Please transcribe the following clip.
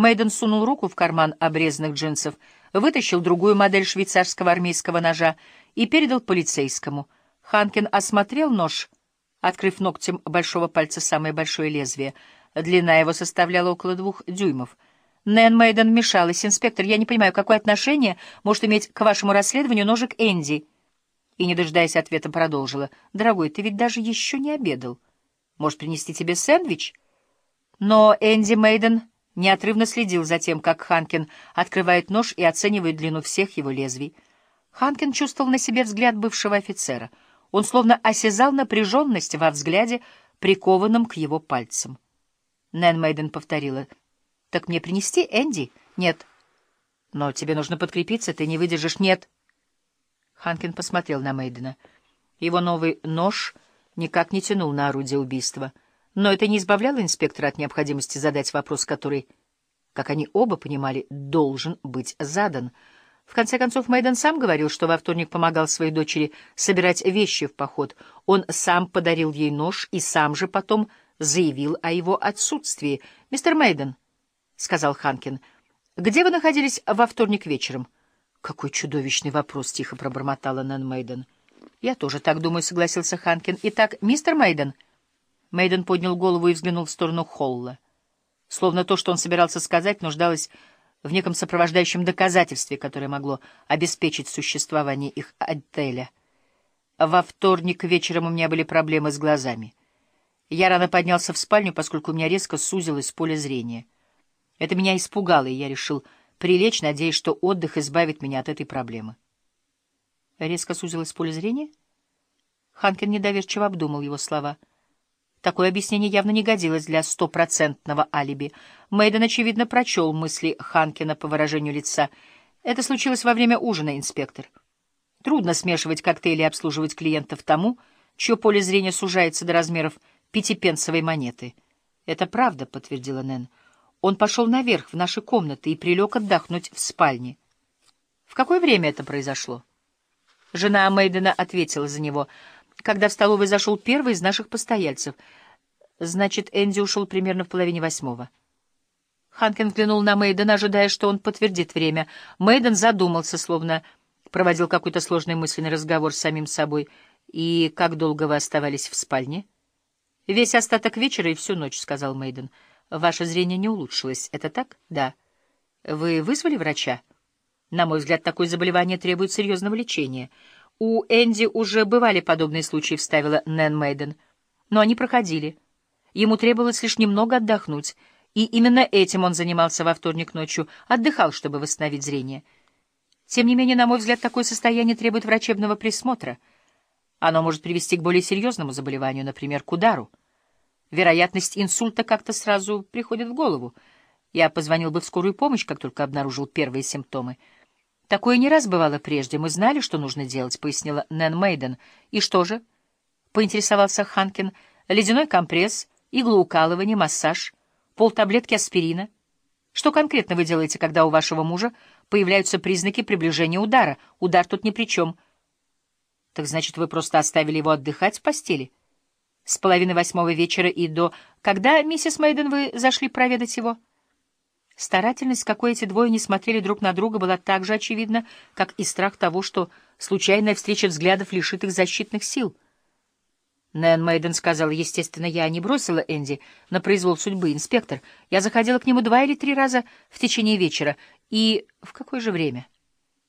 Мейден сунул руку в карман обрезанных джинсов, вытащил другую модель швейцарского армейского ножа и передал полицейскому. Ханкин осмотрел нож, открыв ногтем большого пальца самое большое лезвие. Длина его составляла около двух дюймов. Нэн Мейден вмешалась. «Инспектор, я не понимаю, какое отношение может иметь к вашему расследованию ножик Энди?» И, не дожидаясь ответа, продолжила. «Дорогой, ты ведь даже еще не обедал. Может, принести тебе сэндвич?» Но Энди Мейден неотрывно следил за тем, как Ханкин открывает нож и оценивает длину всех его лезвий. Ханкин чувствовал на себе взгляд бывшего офицера. Он словно осязал напряженность во взгляде, прикованном к его пальцам. Нэн Мейден повторила. — Так мне принести Энди? — Нет. — Но тебе нужно подкрепиться, ты не выдержишь. — Нет. Ханкин посмотрел на Мейдена. Его новый нож никак не тянул на орудие убийства — но это не избавляло инспектора от необходимости задать вопрос, который, как они оба понимали, должен быть задан. В конце концов, Мэйден сам говорил, что во вторник помогал своей дочери собирать вещи в поход. Он сам подарил ей нож и сам же потом заявил о его отсутствии. — Мистер Мэйден, — сказал Ханкин, — где вы находились во вторник вечером? — Какой чудовищный вопрос, — тихо пробормотала Нэн Мэйден. — Я тоже так думаю, — согласился Ханкин. — Итак, мистер Мэйден... Мейден поднял голову и взглянул в сторону Холла. Словно то, что он собирался сказать, нуждалось в неком сопровождающем доказательстве, которое могло обеспечить существование их отеля. Во вторник вечером у меня были проблемы с глазами. Я рано поднялся в спальню, поскольку у меня резко сузилось поле зрения. Это меня испугало, и я решил прилечь, надеясь, что отдых избавит меня от этой проблемы. Резко сузилось поле зрения? Ханкин недоверчиво обдумал его слова — Такое объяснение явно не годилось для стопроцентного алиби. Мейден, очевидно, прочел мысли Ханкина по выражению лица. Это случилось во время ужина, инспектор. Трудно смешивать коктейли и обслуживать клиентов тому, чье поле зрения сужается до размеров пятипенсовой монеты. «Это правда», — подтвердила Нэн. «Он пошел наверх, в наши комнаты, и прилег отдохнуть в спальне». «В какое время это произошло?» Жена Мейдена ответила за него — когда в столовой зашел первый из наших постояльцев. Значит, Энди ушел примерно в половине восьмого. Ханкин взглянул на Мейдена, ожидая, что он подтвердит время. Мейден задумался, словно проводил какой-то сложный мысленный разговор с самим собой. «И как долго вы оставались в спальне?» «Весь остаток вечера и всю ночь», — сказал Мейден. «Ваше зрение не улучшилось. Это так?» «Да». «Вы вызвали врача?» «На мой взгляд, такое заболевание требует серьезного лечения». У Энди уже бывали подобные случаи, — вставила Нэн Мейден. Но они проходили. Ему требовалось лишь немного отдохнуть, и именно этим он занимался во вторник ночью, отдыхал, чтобы восстановить зрение. Тем не менее, на мой взгляд, такое состояние требует врачебного присмотра. Оно может привести к более серьезному заболеванию, например, к удару. Вероятность инсульта как-то сразу приходит в голову. Я позвонил бы в скорую помощь, как только обнаружил первые симптомы — Такое не раз бывало прежде. Мы знали, что нужно делать, — пояснила Нэн Мейден. — И что же? — поинтересовался Ханкин. — Ледяной компресс, иглоукалывание, массаж, полтаблетки аспирина. Что конкретно вы делаете, когда у вашего мужа появляются признаки приближения удара? Удар тут ни при чем. — Так значит, вы просто оставили его отдыхать в постели? С половины восьмого вечера и до... Когда, миссис Мейден, вы зашли проведать его? — Старательность, какой эти двое не смотрели друг на друга, была так же очевидна, как и страх того, что случайная встреча взглядов лишит их защитных сил. Нэн Мейден сказал, естественно, я не бросила Энди на произвол судьбы, инспектор. Я заходила к нему два или три раза в течение вечера. И в какое же время? —